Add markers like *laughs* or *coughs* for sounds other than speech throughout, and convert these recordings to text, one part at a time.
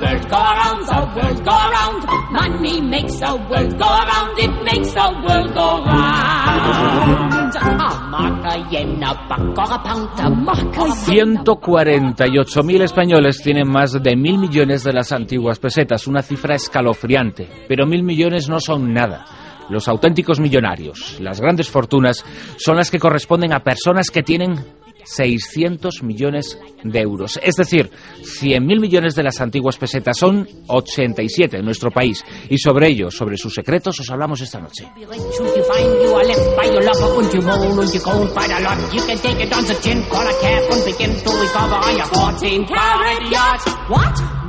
world go the world go. Money makes the world go it makes the world go round. A a buck, or a pound, a mark, a 148.000 españoles tienen más de mil millones de las antiguas pesetas, una cifra escalofriante. Pero mil millones no son nada. Los auténticos millonarios, las grandes fortunas, son las que corresponden a personas que tienen 600 millones de euros. Es decir, 100.000 millones de las antiguas pesetas son 87 en nuestro país. Y sobre ello, sobre sus secretos, os hablamos esta noche.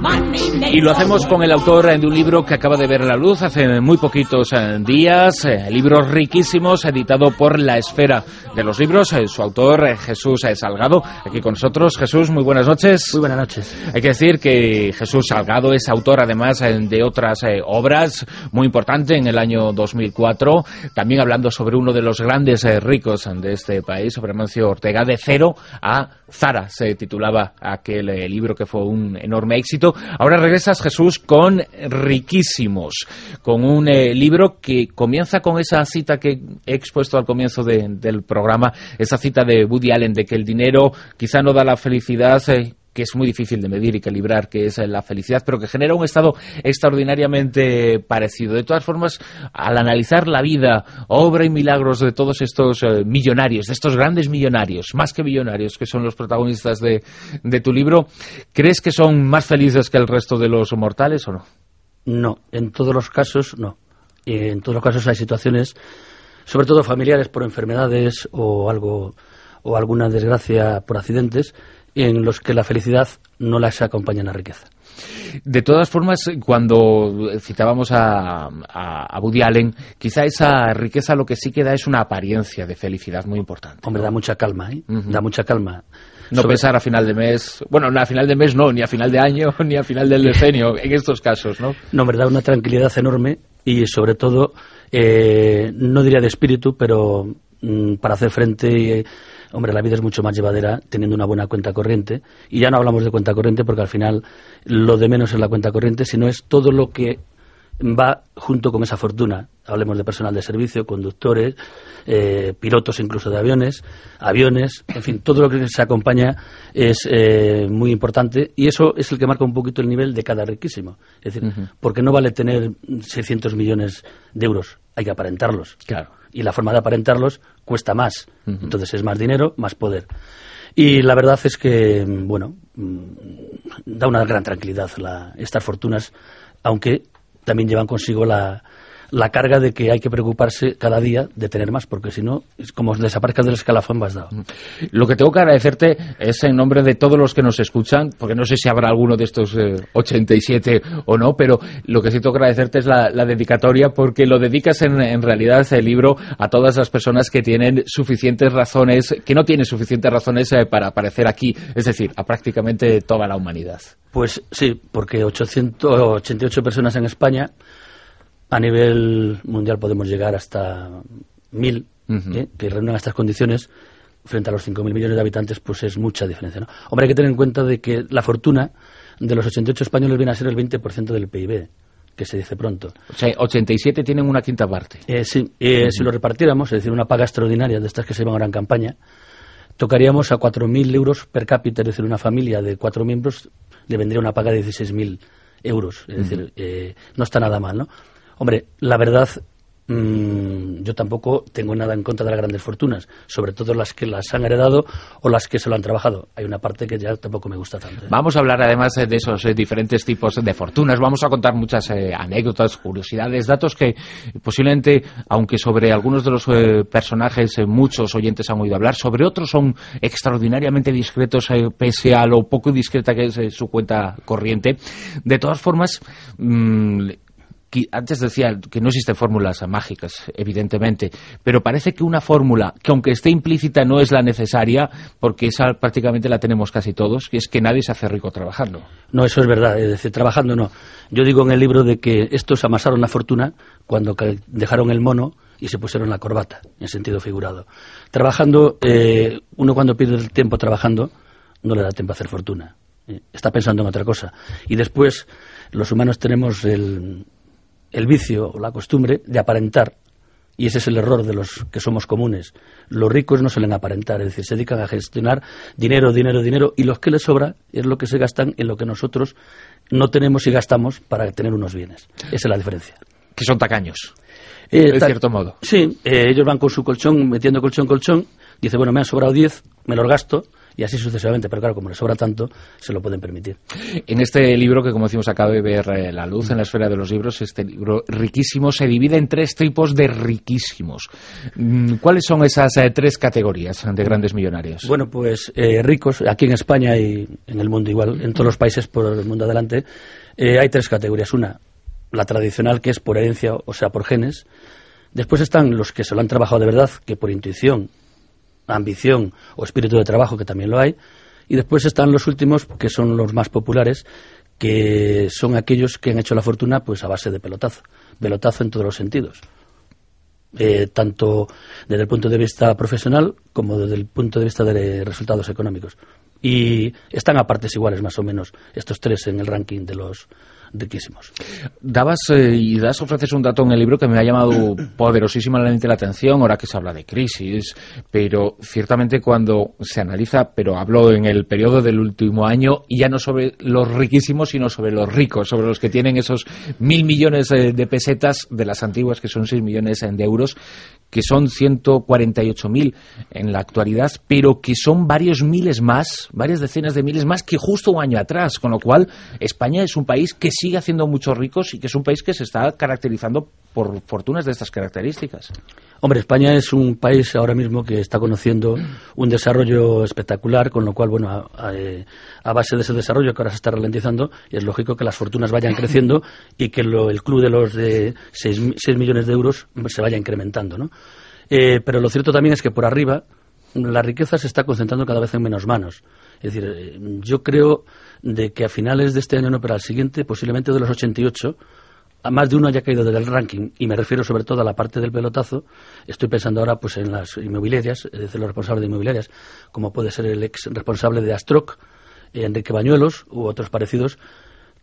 Be rich if you find you are left by your lover and you roll and you go by the lot. You can take it on the chin, call a cab and begin to recover on your 14 carat yacht. What? Money makes Y lo hacemos con el autor de un libro que acaba de ver la luz hace muy poquitos eh, días, eh, libros riquísimos, editado por La Esfera de los Libros, eh, su autor Jesús Salgado, aquí con nosotros. Jesús, muy buenas noches. Muy buenas noches. Hay que decir que Jesús Salgado es autor además de otras obras muy importantes en el año 2004, también hablando sobre uno de los grandes ricos de este país, sobre Mancio Ortega, de cero a Zara, se titulaba aquel libro que fue un enorme éxito. Ahora regresas, Jesús, con Riquísimos, con un eh, libro que comienza con esa cita que he expuesto al comienzo de- del programa, esa cita de Woody Allen de que el dinero quizá no da la felicidad. eh, que es muy difícil de medir y calibrar, que es la felicidad, pero que genera un estado extraordinariamente parecido. De todas formas, al analizar la vida, obra y milagros de todos estos eh, millonarios, de estos grandes millonarios, más que millonarios, que son los protagonistas de, de tu libro, ¿crees que son más felices que el resto de los mortales o no? No, en todos los casos no. En todos los casos hay situaciones, sobre todo familiares por enfermedades o algo o alguna desgracia por accidentes, en los que la felicidad no las acompaña en la riqueza. De todas formas, cuando citábamos a, a, a Woody Allen, quizá esa riqueza lo que sí que da es una apariencia de felicidad muy importante. Hombre, da mucha calma, ¿eh? Da mucha calma. No Sobre- pensar a final de mes, bueno, no, a final de mes no, ni a final de año, *laughs* ni a final del decenio, *laughs* en estos casos, ¿no? No, me da una tranquilidad enorme y sobre todo, eh, no diría de espíritu, pero mm, para hacer frente, eh, hombre, la vida es mucho más llevadera teniendo una buena cuenta corriente. Y ya no hablamos de cuenta corriente porque al final lo de menos es la cuenta corriente, sino es todo lo que va junto con esa fortuna. Hablemos de personal de servicio, conductores, eh, pilotos incluso de aviones, aviones, en fin, todo lo que se acompaña es eh, muy importante y eso es el que marca un poquito el nivel de cada riquísimo. Es decir, porque no vale tener 600 millones de euros, hay que aparentarlos. Claro. Y la forma de aparentarlos cuesta más. Entonces es más dinero, más poder. Y la verdad es que, bueno, mm, da una gran tranquilidad la- estas fortunas, aunque también llevan consigo la, la carga de que hay que preocuparse cada día de tener más, porque si no, es como desaparezcas del escalafón vas dado. Lo que tengo que agradecerte es en nombre de todos los que nos escuchan, porque no sé si habrá alguno de estos eh, 87 o no, pero lo que sí tengo que agradecerte es la, la dedicatoria, porque lo dedicas en, en realidad el libro a todas las personas que tienen suficientes razones, que no tienen suficientes razones eh, para aparecer aquí, es decir, a prácticamente toda la humanidad. Pues sí, porque 888 personas en España, a nivel mundial podemos llegar hasta 1.000, Ujú. ¿eh? que reúnan estas condiciones frente a los 5.000 millones de habitantes, pues es mucha diferencia. ¿no? Hombre, hay que tener en cuenta de que la fortuna de los 88 españoles viene a ser el 20% del PIB, que se dice pronto. O sea, 87 tienen una quinta parte. Eh, sí, eh, si lo repartiéramos, es decir, una paga extraordinaria de estas que se van ahora en campaña, tocaríamos a 4.000 euros per cápita, es decir, una familia de cuatro miembros le vendría una paga de 16.000 euros. Es decir, eh, no está nada mal, ¿no? Hombre, la verdad, mm, yo tampoco tengo nada en contra de las grandes fortunas, sobre todo las que las han heredado o las que se lo han trabajado. Hay una parte que ya tampoco me gusta tanto. ¿eh? Vamos a hablar además eh, de esos eh, diferentes tipos de fortunas. Vamos a contar muchas anécdotas, curiosidades, datos que posiblemente, aunque sobre algunos de los personajes muchos oyentes han oído hablar, sobre otros son extraordinariamente discretos pese a lo poco discreta que es su cuenta corriente. De todas formas, mm, antes decía que no existen fórmulas mágicas, evidentemente, pero parece que una fórmula que aunque esté implícita no es la necesaria, porque esa prácticamente la tenemos casi todos, que es que nadie se hace rico trabajando. No, eso es verdad, es decir, trabajando no. Yo digo en el libro de que estos amasaron la fortuna cuando dejaron el mono y se pusieron la corbata, en sentido figurado. Trabajando, eh, uno cuando pierde el tiempo trabajando, no le da tiempo a hacer fortuna. eh, está pensando en otra cosa. Y después, los humanos tenemos el, el vicio o la costumbre de aparentar y ese es el error de los que somos comunes. Los ricos no suelen aparentar, es decir, se dedican a gestionar dinero, dinero, dinero, y los que les sobra es lo que se gastan en lo que nosotros no tenemos y gastamos para tener unos bienes. Esa es la diferencia. Que son tacaños, eh, de cierto modo. Sí, eh, ellos van con su colchón, metiendo colchón, colchón, dice, bueno, me han sobrado 10, me los gasto, y así sucesivamente, pero claro, como le sobra tanto, se lo pueden permitir. En este libro que, como decimos, acaba de ver eh, la luz en la esfera de los libros, este libro riquísimo se divide en tres tipos de riquísimos. Mm, ¿Cuáles son esas eh, tres categorías de grandes millonarios? Bueno, pues eh, ricos, aquí en España y en el mundo igual, en todos los países por el mundo adelante, hay tres categorías. Una, la tradicional, que es por herencia, o sea, por genes. Después están los que se lo han trabajado de verdad, que por intuición ambición o espíritu de trabajo, que también lo hay. Y después están los últimos, que son los más populares, que son aquellos que han hecho la fortuna pues a base de pelotazo. Pelotazo en todos los sentidos. Eh, tanto desde el punto de vista profesional como desde el punto de vista de resultados económicos. Y están a partes iguales, más o menos, estos tres en el ranking de los, riquísimos. Dabas eh, y das ofreces un dato en el libro que me ha llamado poderosísimamente la atención, ahora que se habla de crisis, pero ciertamente cuando se analiza, pero hablo en el periodo del último año, y ya no sobre los riquísimos, sino sobre los ricos, sobre los que tienen esos mil millones eh, de pesetas de las antiguas, que son seis millones de euros, que son 148.000 en la actualidad, pero que son varios miles más, varias decenas de miles más que justo un año atrás, con lo cual España es un país que sigue haciendo muchos ricos y que es un país que se está caracterizando por fortunas de estas características. Hombre, España es un país ahora mismo que está conociendo un desarrollo espectacular, con lo cual, bueno, a, eh, base de ese desarrollo que ahora se está ralentizando, es lógico que las fortunas vayan creciendo *laughs* y que el club de los de 6, millones de euros se vaya incrementando, ¿no? Eh, pero lo cierto también es que por arriba la riqueza se está concentrando cada vez en menos manos. Es decir, eh, yo creo de que a finales de este año, no, pero al siguiente, posiblemente de los 88, a más de uno haya caído del ranking, y me refiero sobre todo a la parte del pelotazo, estoy pensando ahora pues en las inmobiliarias, es decir, los responsables de inmobiliarias, como puede ser el ex responsable de Astroc, Enrique Bañuelos, u otros parecidos,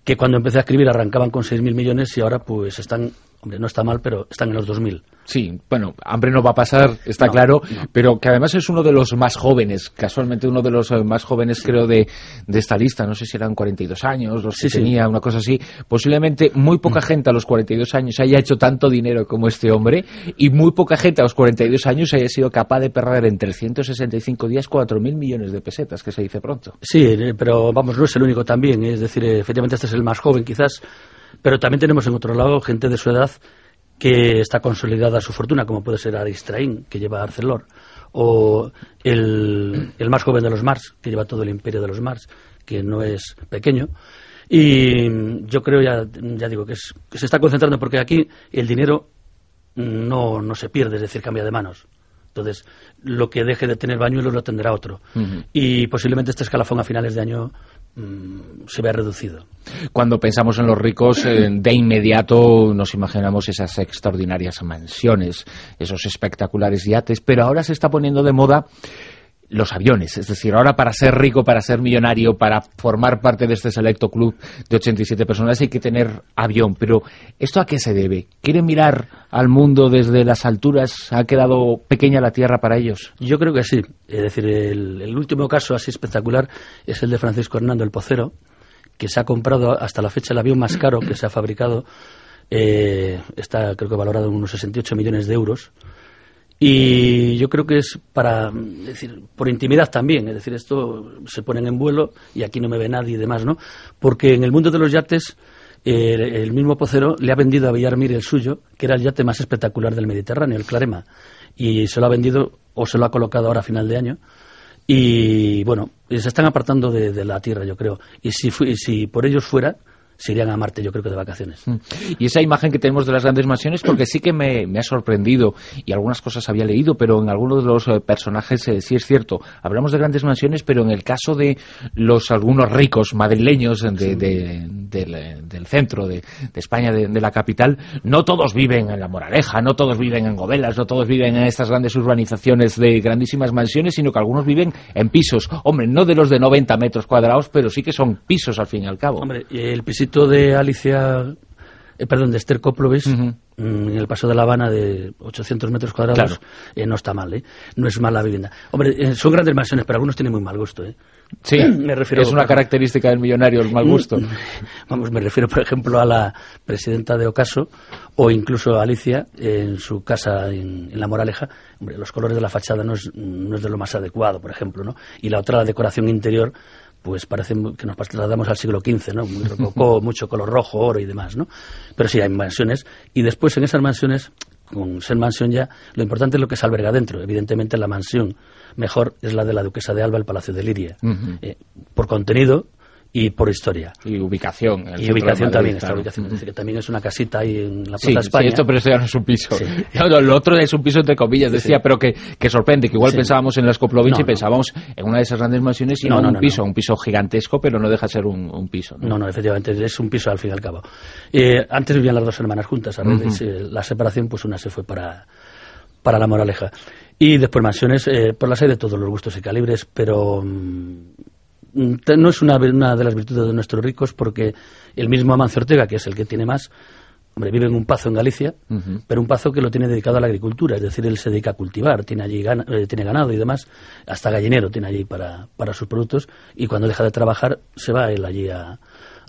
que cuando empecé a escribir arrancaban con 6.000 millones y ahora pues están Hombre, no está mal, pero están en los 2000. Sí, bueno, hambre no va a pasar, está claro, pero que además es uno de los más jóvenes, casualmente uno de los eh, más jóvenes, creo, de, de esta lista. No sé si eran 42 años, los que tenía, una cosa así. Posiblemente muy poca mm. gente a los 42 años haya hecho tanto dinero como este hombre, y muy poca gente a los 42 años haya sido capaz de perder en 365 días 4.000 millones de pesetas, que se dice pronto. Sí, eh, pero vamos, no es el único también. Es decir, efectivamente este es el más joven, quizás pero también tenemos en otro lado gente de su edad que está consolidada su fortuna, como puede ser Aristraín, que lleva Arcelor, o el, el, más joven de los Mars, que lleva todo el imperio de los Mars, que no es pequeño. Y yo creo, ya, ya digo, que, se está concentrando porque aquí el dinero no, no se pierde, es decir, cambia de manos. Entonces, lo que deje de tener bañuelos lo tendrá otro. Y posiblemente este escalafón a finales de año Mm, se ve reducido. Cuando pensamos en los ricos, eh, de inmediato nos imaginamos esas extraordinarias mansiones, esos espectaculares yates, pero ahora se está poniendo de moda los aviones. Es decir, ahora para ser rico, para ser millonario, para formar parte de este selecto club de 87 personas hay que tener avión. Pero ¿esto a qué se debe? ¿Quieren mirar al mundo desde las alturas? ¿Ha quedado pequeña la Tierra para ellos? Yo creo que sí. Es decir, el, último caso así espectacular es el de Francisco Hernando el Pocero, que se ha comprado hasta la fecha el avión más caro que se ha fabricado. Eh, está creo que valorado en unos 68 millones de euros y yo creo que es para, decir, por intimidad también, es decir, esto se ponen en vuelo y aquí no me ve nadie y demás, ¿no? Porque en el mundo de los yates, el mismo Pocero le ha vendido a Villarmir el suyo, que era el yate más espectacular del Mediterráneo, el Clarema, y se lo ha vendido o se lo ha colocado ahora a final de año. Y bueno, se están apartando de, la tierra, yo creo. Y si, si por ellos fuera, se irían a Marte, yo creo que de vacaciones. Mm. Y esa imagen que tenemos de las grandes mansiones, porque sí que me, ha sorprendido y algunas cosas había leído, pero en algunos de los eh, personajes eh, sí es cierto. Hablamos de grandes mansiones, pero en el caso de los algunos ricos madrileños del, centro de, España, de, la capital, no todos viven en La Moraleja, no todos viven en Gobelas, no todos viven en estas grandes urbanizaciones de grandísimas mansiones, sino que algunos viven en pisos. Hombre, no de los de 90 metros cuadrados, pero sí que son pisos al fin y al cabo. Hombre, el pisito de Alicia, eh, perdón, de Esther Koplovis, mm, en el Paso de La Habana de 800 metros cuadrados, eh, no está mal, ¿eh? No es mala vivienda. Hombre, eh, son grandes mansiones, pero algunos tienen muy mal gusto, ¿eh? Sí, *clears throat* me refiero, es una característica del millonario el mal gusto. Vamos, me refiero, por ejemplo, a la presidenta de Ocaso o incluso a Alicia en su casa en, La Moraleja. Hombre, los colores de la fachada no es, no es de lo más adecuado, por ejemplo, ¿no? Y la otra, la decoración interior, pues parece que nos trasladamos al siglo XV, ¿no? Muy rococó, *laughs* mucho color rojo, oro y demás, ¿no? Pero sí, hay mansiones. Y después en esas mansiones, con ser mansión ya, lo importante es lo que se alberga dentro. Evidentemente la mansión mejor es la de la duquesa de Alba, el Palacio de Liria. Eh, por contenido, y por historia. Y ubicación. Y ubicación también, esta ubicación. que también es una casita ahí en la Plaza España. Sí, esto, pero esto ya no es un piso. *laughs* Lo, otro es un piso entre comillas, decía, pero que, que, sorprende, que igual pensábamos en las Koplovich y pensábamos en una de esas grandes mansiones y no, un piso, un piso gigantesco, pero no deja de ser un, piso. ¿no? no, efectivamente, es un piso al fin y al cabo. Eh, antes vivían las dos hermanas juntas, a veces eh, la separación, pues una se fue para, para la moraleja. Y después mansiones, eh, por las hay de todos los gustos y calibres, pero Mm, no es una, una, de las virtudes de nuestros ricos porque el mismo Amancio Ortega, que es el que tiene más, hombre, vive en un pazo en Galicia, pero un pazo que lo tiene dedicado a la agricultura, es decir, él se dedica a cultivar, tiene allí eh, tiene ganado y demás, hasta gallinero tiene allí para, para sus productos y cuando deja de trabajar se va él allí a,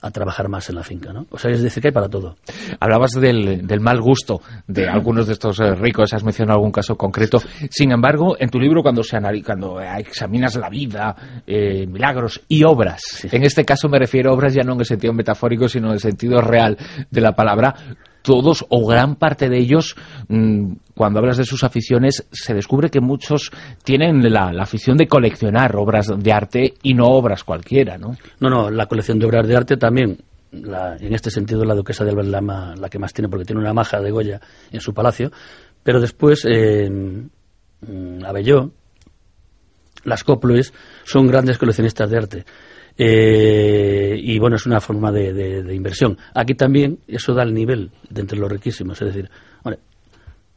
a trabajar más en la finca, ¿no? O sea, es decir, que hay para todo. Hablabas del, del mal gusto de algunos de estos eh, ricos, has mencionado algún caso concreto. Sin embargo, en tu libro, cuando, se cuando examinas la vida, eh, milagros y obras, en este caso me refiero a obras ya no en el sentido metafórico, sino en el sentido real de la palabra, todos o gran parte de ellos, mm, cuando hablas de sus aficiones, se descubre que muchos tienen la, afición de coleccionar obras de arte y no obras cualquiera, ¿no? No, no, la colección de obras de arte también, en este sentido la duquesa de Alba es la, que más tiene, porque tiene una maja de Goya en su palacio, pero después eh, mm, Abelló, las Coplues, son grandes coleccionistas de arte. Eh, y bueno, es una forma de, inversión. Aquí también eso da el nivel de entre los riquísimos, es decir,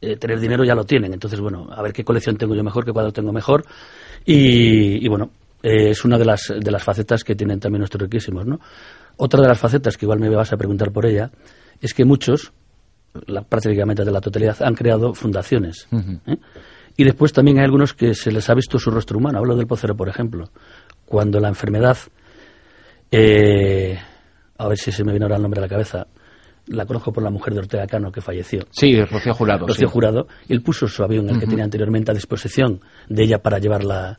eh, tener dinero ya lo tienen, entonces bueno, a ver qué colección tengo yo mejor, qué cuadro tengo mejor, y, bueno, eh, es una de las, de las facetas que tienen también nuestros riquísimos, ¿no? Otra de las facetas, que igual me vas a preguntar por ella, es que muchos, la, prácticamente de la totalidad, han creado fundaciones. Y después también hay algunos que se les ha visto su rostro humano. Hablo del pocero, por ejemplo. Cuando la enfermedad eh, a ver si se me viene ahora el nombre a la cabeza. La conozco por la mujer de Ortega Cano que falleció. Sí, Rocío Jurado. Rocío Jurado. Él puso su avión, el que tenía anteriormente, a disposición de ella para llevarla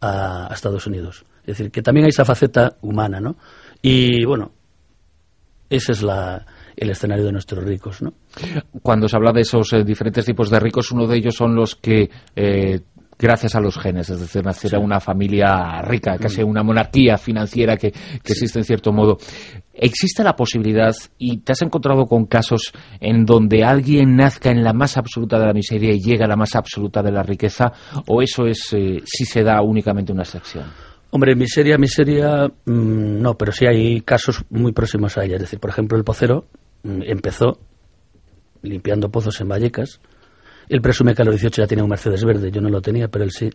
a, Estados Unidos. Es decir, que también hay esa faceta humana, ¿no? Y bueno, ese es la, el escenario de nuestros ricos, ¿no? Cuando se habla de esos eh, diferentes tipos de ricos, uno de ellos son los que eh, gracias a los genes, es decir, nacer a una familia rica, casi una monarquía financiera que, existe en cierto modo. ¿Existe la posibilidad, y te has encontrado con casos en donde alguien nazca en la más absoluta de la miseria y llega a la más absoluta de la riqueza, o eso es eh, si se da únicamente una excepción? Hombre, miseria, miseria, mm, no, pero sí hay casos muy próximos a ella. Es decir, por ejemplo, el pocero mm, empezó limpiando pozos en Vallecas, él presume que a los 18 ya tenía un Mercedes verde, yo no lo tenía, pero él sí.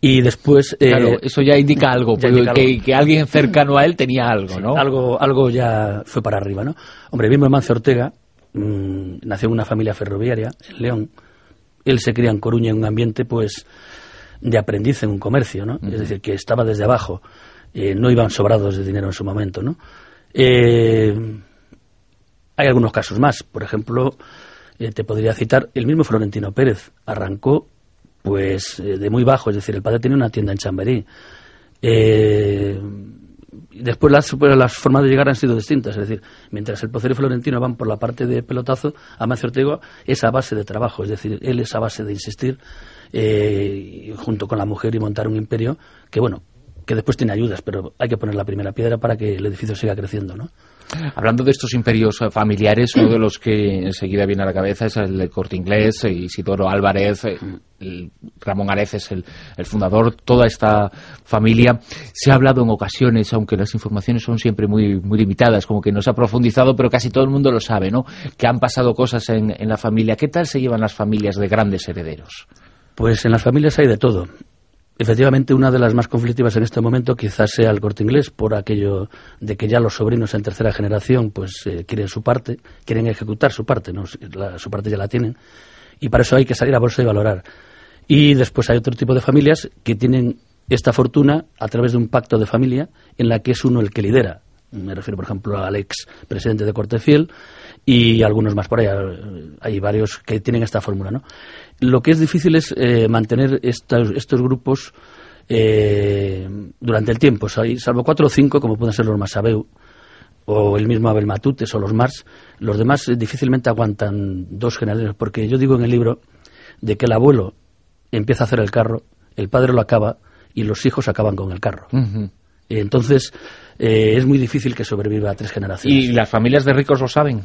Y después... Eh, claro, eso ya indica algo, que, alguien cercano a él tenía algo, ¿no? algo, algo ya fue para arriba, ¿no? Hombre, mismo Mancio Ortega mm, nació en una familia ferroviaria, en León. Él se cría en Coruña en un ambiente, pues, de aprendiz en un comercio, ¿no? Es decir, que estaba desde abajo. Eh, no iban sobrados de dinero en su momento, ¿no? Eh, hay algunos casos más. Por ejemplo, eh, te podría citar el mismo Florentino Pérez. Arrancó pues eh, de muy bajo, es decir, el padre tenía una tienda en Chamberí. Eh, después las, las formas de llegar han sido distintas, es decir, mientras el Pocero y Florentino van por la parte de pelotazo, Amancio Ortega es a base de trabajo, es decir, él es a base de insistir junto con la mujer y montar un imperio que, bueno, que después tiene ayudas, pero hay que poner la primera piedra para que el edificio siga creciendo, ¿no? Hablando de estos imperios eh, familiares, uno de los que enseguida viene a la cabeza es el Corte Inglés, eh, Isidoro Álvarez, eh, Ramón Areces, es el, el, fundador, toda esta familia. Se ha hablado en ocasiones, aunque las informaciones son siempre muy, muy limitadas, como que no se ha profundizado, pero casi todo el mundo lo sabe, ¿no? Que han pasado cosas en, en la familia. ¿Qué tal se llevan las familias de grandes herederos? Pues en las familias hay de todo. Efectivamente, una de las más conflictivas en este momento quizás sea el corte inglés, por aquello de que ya los sobrinos en tercera generación pues eh, quieren su parte, quieren ejecutar su parte, ¿no? La, su parte ya la tienen, y para eso hay que salir a bolsa y valorar. Y después hay otro tipo de familias que tienen esta fortuna a través de un pacto de familia en la que es uno el que lidera. Me refiero, por ejemplo, al ex presidente de Cortefiel y algunos más por ahí. Hay varios que tienen esta fórmula, ¿no? Lo que es difícil es eh, mantener estos, estos grupos eh, durante el tiempo, salvo cuatro o cinco, como pueden ser los Masabeu o el mismo Abel Matutes o los Mars, los demás eh, difícilmente aguantan dos generaciones, porque yo digo en el libro de que el abuelo empieza a hacer el carro, el padre lo acaba y los hijos acaban con el carro. Entonces, eh, es muy difícil que sobreviva a tres generaciones. ¿Y las familias de ricos lo saben?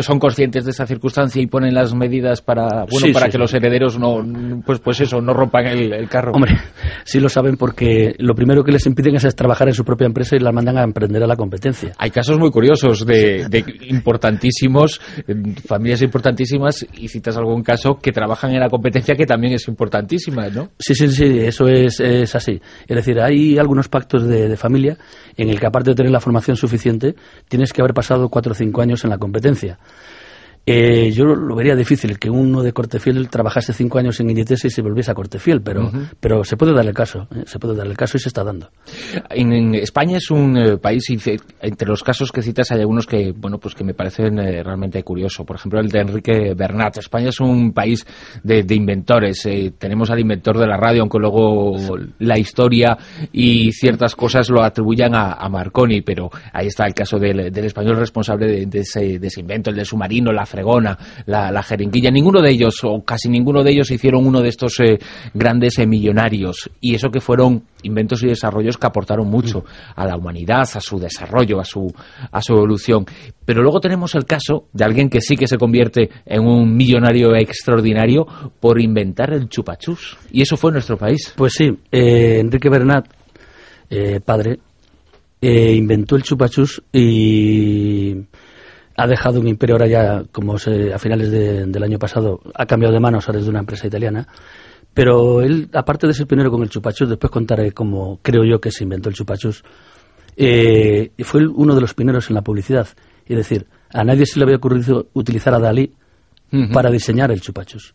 ¿Son conscientes de esa circunstancia y ponen las medidas para bueno para que los herederos no pues pues eso no rompan el, carro? Hombre, *laughs* sí lo saben porque lo primero que les impiden es, trabajar en su propia empresa y las mandan a emprender a la competencia. Hay casos muy curiosos de, importantísimos, familias importantísimas y citas algún caso que trabajan en la competencia que también es importantísima, ¿no? Sí, sí, sí, eso es, es así. Es decir, hay algunos pactos de, de familia en el que aparte de tener la formación suficiente, tienes que haber pasado cuatro o cinco años en la competencia. Eh, yo lo vería difícil que uno de Cortefiel trabajase cinco años en Inditex y se volviese a Cortefiel, pero, pero se puede dar el caso, ¿eh? se puede dar el caso y se está dando. En, España es un eh, país, entre los casos que citas hay algunos que, bueno, pues que me parecen realmente curiosos. Por ejemplo, el de Enrique Bernat. España es un país de, inventores. tenemos al inventor de la radio, aunque luego la historia y ciertas cosas lo atribuyan a, Marconi, pero ahí está el caso del, español responsable de, ese, de ese invento, el de submarino, la fregona, la, jeringuilla, ninguno de ellos, o casi ninguno de ellos, hicieron uno de estos eh, grandes eh, millonarios. Y eso que fueron inventos y desarrollos que aportaron mucho a la humanidad, a su desarrollo, a su, a su evolución. Pero luego tenemos el caso de alguien que sí que se convierte en un millonario extraordinario por inventar el chupachus. Y eso fue nuestro país. Pues sí, eh, Enrique Bernat, padre, inventó el chupachus y ha dejado un imperio ahora ya, como a finales del año pasado, ha cambiado de manos ahora es de una empresa italiana. Pero él, aparte de ser pionero con el chupachus, después contaré cómo creo yo que se inventó el chupachus, eh, fue uno de los pioneros en la publicidad. Es decir, a nadie se le había ocurrido utilizar a Dalí para diseñar el chupachus.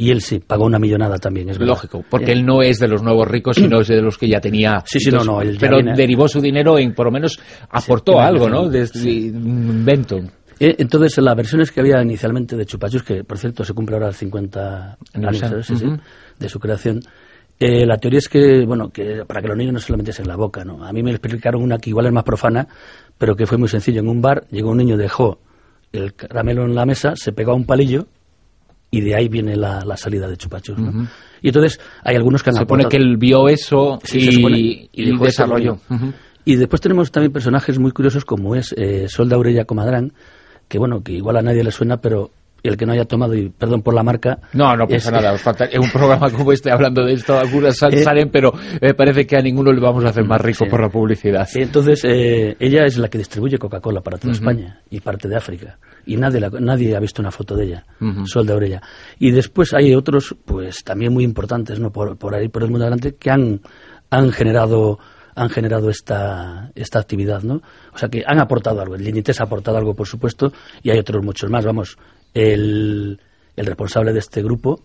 Y él sí, pagó una millonada también, es Lógico, porque él no es de los nuevos ricos, sino es de los que ya tenía... Sí, sí, no, no. pero derivó su dinero en, por lo menos, aportó algo, ¿no? Desde un invento. Eh, entonces, las versiones que había inicialmente de Chupachus, que por cierto se cumple ahora el 50 años de su creación, eh, la teoría es que, bueno, que para que los niños no se lo metiesen en la boca, ¿no? A mí me explicaron una que igual es más profana, pero que fue muy sencillo. En un bar llegó un niño, dejó el caramelo en la mesa, se pegó a un palillo y de ahí viene la, salida de Chupachus. ¿no? Y entonces hay algunos que han Se supone que él vio eso y, y, desarrolló. Y después tenemos también personajes muy curiosos como es eh, Sol de Aurella Comadrán, que bueno, que igual a nadie le suena, pero el que no haya tomado, y perdón por la marca... No, no pasa nada, *laughs* os falta, en un programa como este hablando de esto, algunas eh, salen, pero me parece que a ninguno le vamos a hacer más rico por la publicidad. Entonces, eh, ella es la que distribuye Coca-Cola para toda España y parte de África y nadie, nadie ha visto una foto de ella, Sol de Orella. Y después hay otros, pues también muy importantes, ¿no? Por, por ahí, por el mundo adelante, que han, han generado han generado esta, esta actividad, ¿no? O sea que han aportado algo. El Linites ha aportado algo, por supuesto, y hay otros muchos más. Vamos, el, el responsable de este grupo,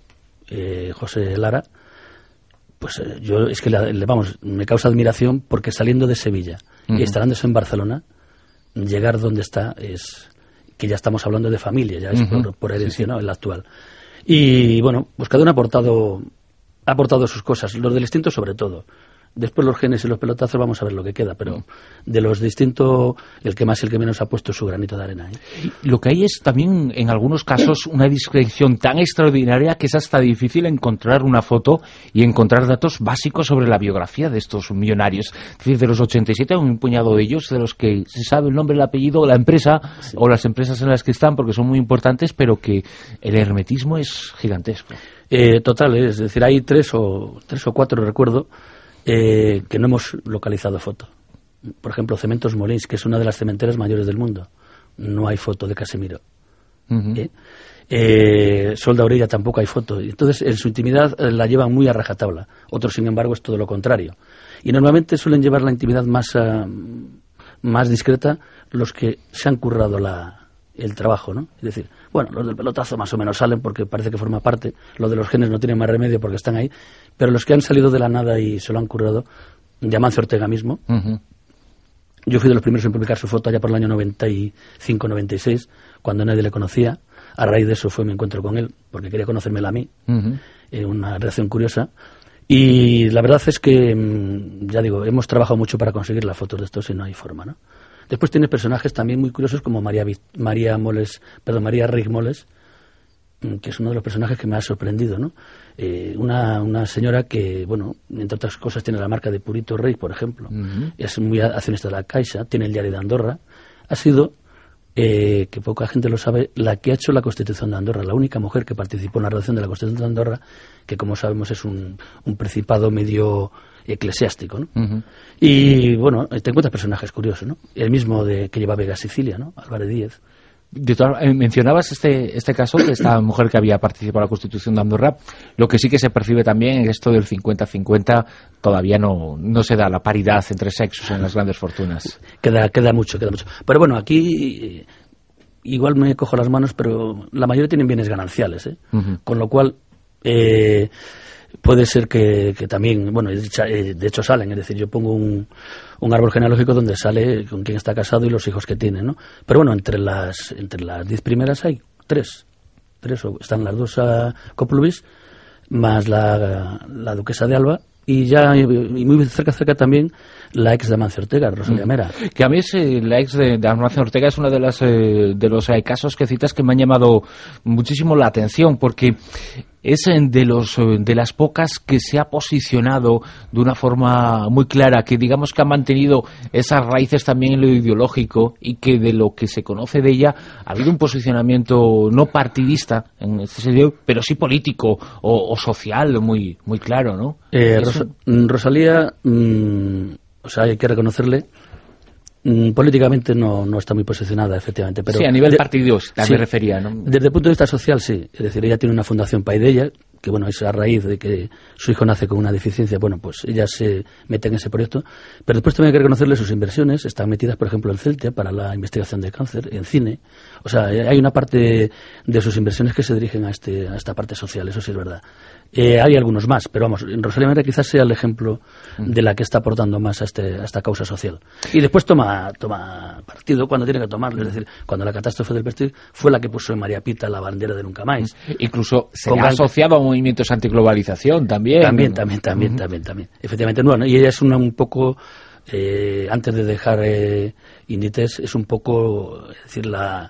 eh, José Lara, pues eh, yo es que le, vamos, me causa admiración porque saliendo de Sevilla y instalándose en Barcelona, llegar donde está es, que ya estamos hablando de familia, ya es por, herencia, ¿no? El actual. Y bueno, pues cada uno ha aportado, ha aportado sus cosas, los del instinto sobre todo. Después los genes y los pelotazos vamos a ver lo que queda, pero de los distintos, el que más y el que menos ha puesto su granito de arena. ¿eh? Lo que hay es también, en algunos casos, *coughs* una discreción tan extraordinaria que es hasta difícil encontrar una foto y encontrar datos básicos sobre la biografía de estos millonarios. Es decir, de los 87 hay un puñado de ellos de los que se sabe el nombre, el apellido, la empresa o las empresas en las que están porque son muy importantes, pero que el hermetismo es gigantesco. Eh, total, es decir, hay tres o, tres o cuatro, recuerdo, eh, que no hemos localizado foto. Por ejemplo, Cementos Molins, que es una de las cementeras mayores del mundo. No hay foto de Casemiro. ¿Eh? Eh, Sol de Aurella tampoco hay foto. Entonces, en su intimidad la llevan muy a rajatabla. Otros, sin embargo, es todo lo contrario. Y normalmente suelen llevar la intimidad más, ah, más discreta los que se han currado la, el trabajo, ¿no? Es decir, bueno, los del pelotazo más o menos salen porque parece que forma parte, los de los genes no tienen más remedio porque están ahí, pero los que han salido de la nada y se lo han currado, Yamancio Ortega mismo, yo fui de los primeros en publicar su foto allá por el año 95-96, cuando nadie le conocía, a raíz de eso fue mi encuentro con él, porque quería conocérmela a mí, uh una relación curiosa, y la verdad es que, mm, ya digo, hemos trabajado mucho para conseguir las fotos de estos y no hay forma, ¿no? Después tiene personajes también muy curiosos como María, María Moles, perdón, María Rick Moles, mm, que es uno de los personajes que me ha sorprendido, ¿no? Eh, una, una, señora que, bueno, entre otras cosas tiene la marca de Purito Rey, por ejemplo, es muy accionista de la Caixa, tiene el diario de Andorra, ha sido, eh, que poca gente lo sabe, la que ha hecho la Constitución de Andorra, la única mujer que participó en la redacción de la Constitución de Andorra, que como sabemos es un, un principado medio eclesiástico, ¿no? Y bueno, te encuentras personajes curiosos, ¿no? El mismo de que lleva Vega Sicilia, ¿no? Álvarez Díez. Eh, mencionabas este, este caso de esta *coughs* mujer que había participado en la Constitución de Andorra. Lo que sí que se percibe también en esto del 50-50 todavía no, no se da la paridad entre sexos en las grandes fortunas. Queda, queda mucho, queda mucho. Pero bueno, aquí eh, igual me cojo las manos, pero la mayoría tienen bienes gananciales, ¿eh? Con lo cual, eh, puede ser que, también, bueno, eh, de hecho salen, es decir, yo pongo un, un, árbol genealógico donde sale con quién está casado y los hijos que tiene, ¿no? Pero bueno, entre las entre las diez primeras hay tres, tres, están las dos a Coplubis, más la, la duquesa de Alba, y ya y muy cerca cerca también la ex de Amancio Ortega, Rosalía mm. Mera. Que a mí eh, la ex de, Amancio Ortega es uno de, las, eh, de los casos que citas que me han llamado muchísimo la atención, porque es de, los, de las pocas que se ha posicionado de una forma muy clara, que digamos que ha mantenido esas raíces también en lo ideológico y que de lo que se conoce de ella ha habido un posicionamiento no partidista en este sentido, pero sí político o, social muy, muy claro, ¿no? Eh, Rosalía, mm, o sea, hay que reconocerle Mm, políticamente no, no está muy posicionada, efectivamente. Pero sí, a nivel partidos, también refería, ¿no? Desde el punto de vista social, sí. Es decir, ella tiene una fundación Paideya, que bueno, es a raíz de que su hijo nace con una deficiencia, bueno, pues ella se mete en ese proyecto. Pero después también hay que reconocerle sus inversiones. Están metidas, por ejemplo, en Celtia para la investigación de cáncer, en cine. O sea, hay una parte de sus inversiones que se dirigen a, este, a esta parte social, eso sí es verdad. Eh, hay algunos más, pero vamos, Rosalía Mera quizás sea el ejemplo de la que está aportando más a, este, a esta causa social. Y después toma, toma partido cuando tiene que tomarlo, es decir, cuando la catástrofe del Prestige fue la que puso en María Pita la bandera de Nunca Más. Incluso se ha asociado a movimientos antiglobalización también. También, también, también, también, también. Efectivamente, bueno, y ella es una un poco... Eh, antes de dejar eh, Inditex, es un poco, es decir, la,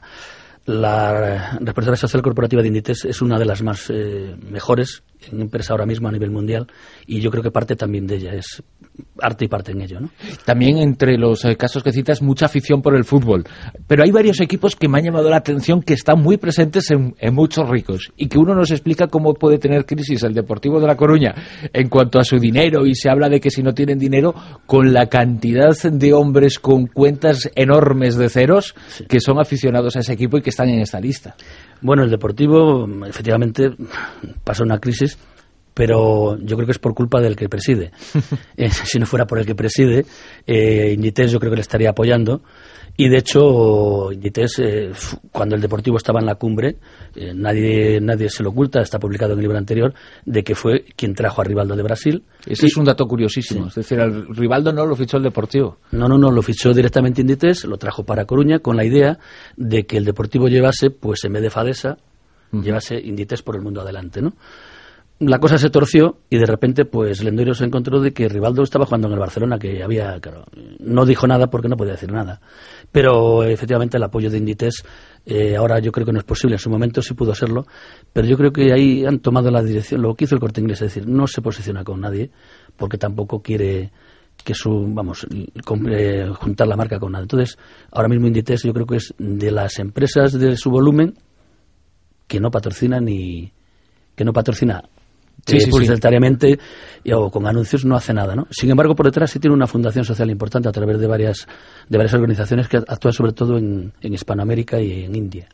la responsabilidad social corporativa de Inditex es una de las más eh, mejores en empresa ahora mismo a nivel mundial y yo creo que parte también de ella es arte y parte en ello. ¿no? También entre los eh, casos que citas, mucha afición por el fútbol. Pero hay varios equipos que me han llamado la atención que están muy presentes en, muchos ricos y que uno nos explica cómo puede tener crisis el Deportivo de La Coruña en cuanto a su dinero y se habla de que si no tienen dinero, con la cantidad de hombres con cuentas enormes de ceros que son aficionados a ese equipo y que están en esta lista. Bueno, el Deportivo efectivamente pasa una crisis pero yo creo que es por culpa del que preside. *laughs* Eh, si no fuera por el que preside, eh, Inditex yo creo que le estaría apoyando. Y de hecho, Inditex, eh, cuando el Deportivo estaba en la cumbre, eh, nadie, nadie se lo oculta, está publicado en el libro anterior, de que fue quien trajo a Rivaldo de Brasil. Ese es un dato curiosísimo. Es decir, el Rivaldo no lo fichó el Deportivo. No, no, no, lo fichó directamente Inditex, lo trajo para Coruña con la idea de que el Deportivo llevase, pues en vez de Fadesa, llevase Inditex por el mundo adelante, ¿no? La cosa se torció y de repente pues Lendoiro se encontró de que Rivaldo estaba jugando en el Barcelona, que había, claro, no dijo nada porque no podía decir nada. Pero efectivamente el apoyo de Inditex eh, ahora yo creo que no es posible, en su momento sí pudo serlo, pero yo creo que ahí han tomado la dirección, lo que hizo el corte inglés, es decir, no se posiciona con nadie porque tampoco quiere que su, vamos, eh, juntar la marca con nada. Entonces, ahora mismo Inditex yo creo que es de las empresas de su volumen que no patrocina ni que no patrocina sí, publicitariamente o con anuncios no hace nada, ¿no? Sin embargo, por detrás sí tiene una fundación social importante a través de varias de varias organizaciones que actúan sobre todo en, Hispanoamérica y en India.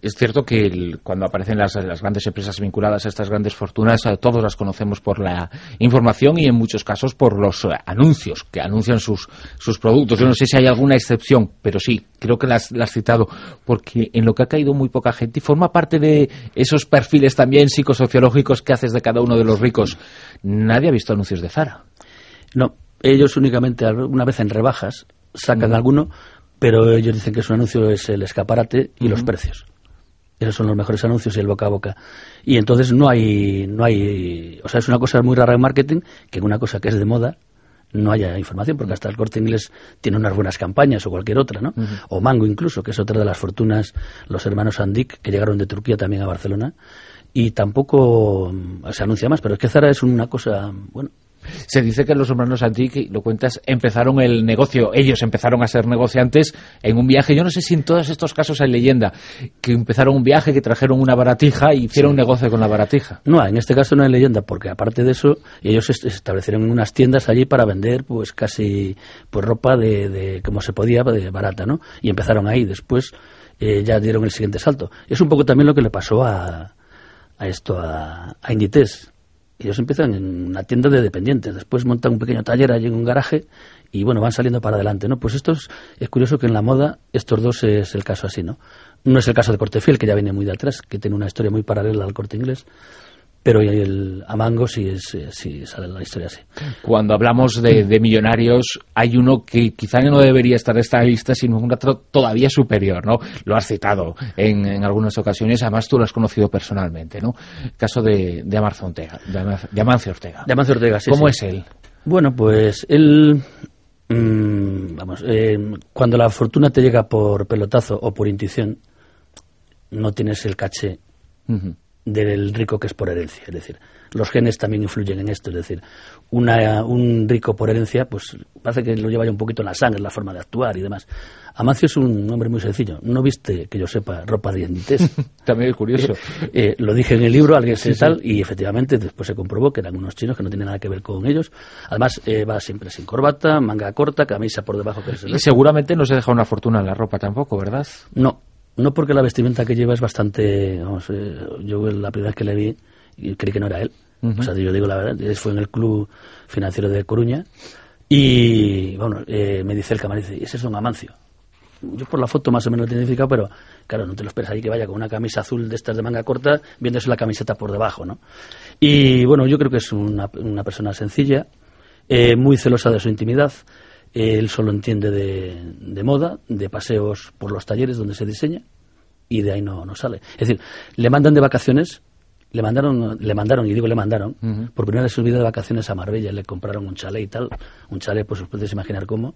Es cierto que cuando aparecen las, grandes empresas vinculadas a estas grandes fortunas, eh, todos las conocemos por la información y en muchos casos por los eh, anuncios que anuncian sus, sus productos. Yo no sé si hay alguna excepción, pero sí, creo que las, has citado, porque en lo que ha caído muy poca gente y forma parte de esos perfiles también psicosociológicos que haces de cada uno de los ricos. Nadie ha visto anuncios de Zara. No, ellos únicamente una vez en rebajas sacan alguno, pero ellos dicen que su anuncio es el escaparate y los precios. Esos son los mejores anuncios y el boca a boca. Y entonces no hay, no hay, o sea, es una cosa muy rara en marketing, que en una cosa que es de moda, no haya información, porque hasta el corte inglés tiene unas buenas campañas o cualquier otra, ¿no? O Mango incluso, que es otra de las fortunas, los hermanos Andik, que llegaron de Turquía también a Barcelona, y tampoco mm, se anuncia más, pero es que Zara es una cosa, bueno, se dice que los hermanos Antique, lo cuentas, empezaron el negocio, ellos empezaron a ser negociantes en un viaje. Yo no sé si en todos estos casos hay leyenda, que empezaron un viaje, que trajeron una baratija y hicieron un negocio con la baratija. No, en este caso no hay leyenda, porque aparte de eso, ellos se establecieron unas tiendas allí para vender pues casi pues ropa de, de como se podía, de barata, ¿no? Y empezaron ahí. Después eh, ya dieron el siguiente salto. Es un poco también lo que le pasó a, a esto, a, a Inditex ellos empiezan en una tienda de dependientes, después montan un pequeño taller allí en un garaje y bueno, van saliendo para adelante, ¿no? Pues esto es, curioso que en la moda estos dos es el caso así, ¿no? No es el caso de Cortefiel, que ya viene muy de atrás, que tiene una historia muy paralela al corte inglés, pero el Amango sí, es, eh, sí sale la historia así. Cuando hablamos de, millonarios, hay uno que quizá no debería estar en esta lista, sino un otro todavía superior, ¿no? Lo has citado en, algunas ocasiones, además tú lo has conocido personalmente, ¿no? El caso de, de Amancio Ortega. De, Amancio Ortega. De Amancio Ortega, sí. ¿Cómo es él? Bueno, pues él... Mm, vamos, eh, cuando la fortuna te llega por pelotazo o por intuición, no tienes el caché del rico que es por herencia. Es decir, los genes también influyen en esto. Es decir, una, un rico por herencia, pues parece que lo lleva ya un poquito en la sangre, la forma de actuar y demás. Amancio es un hombre muy sencillo. No viste, que yo sepa, ropa de dientes. *laughs* también es curioso. Eh, eh, lo dije en el libro, alguien se tal, y efectivamente después se comprobó que eran unos chinos que no tienen nada que ver con ellos. Además, eh, va siempre sin corbata, manga corta, camisa por debajo. Que y seguramente no se deja una fortuna en la ropa tampoco, ¿verdad? No, no porque la vestimenta que lleva es bastante... Eh, yo la primera vez que le vi creí que no era él. O sea, yo digo la verdad, fue en el Club Financiero de Coruña y, bueno, eh, me dice el camarín, dice, ese es don Amancio. Yo por la foto más o menos lo identificado, pero claro, no te lo esperas ahí que vaya con una camisa azul de estas de manga corta, viéndose la camiseta por debajo, ¿no? Y bueno, yo creo que es una, una persona sencilla, eh, muy celosa de su intimidad, él solo entiende de, moda, de paseos por los talleres donde se diseña y de ahí no, no sale. Es decir, le mandan de vacaciones, le mandaron, le mandaron y digo le mandaron, por primera vez su vida de vacaciones a Marbella, le compraron un chalet y tal, un chalet, pues os podéis imaginar cómo,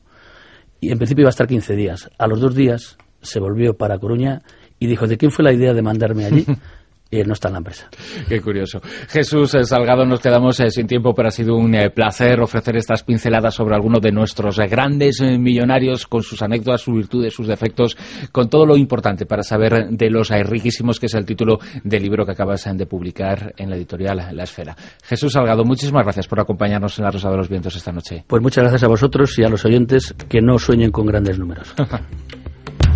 y en principio iba a estar 15 días. A los dos días se volvió para Coruña y dijo, ¿de quién fue la idea de mandarme allí? *laughs* y no está en la empresa. Qué curioso. Jesús eh, Salgado, nos quedamos eh, sin tiempo, pero ha sido un eh, placer ofrecer estas pinceladas sobre algunos de nuestros grandes millonarios, con sus anécdotas, sus virtudes, sus defectos, con todo lo importante para saber de los riquísimos, que es el título del libro que acabas de publicar en la editorial La Esfera. Jesús Salgado, muchísimas gracias por acompañarnos en La Rosa de los Vientos esta noche. Pues muchas gracias a vosotros y a los oyentes que no sueñen con grandes números. *laughs*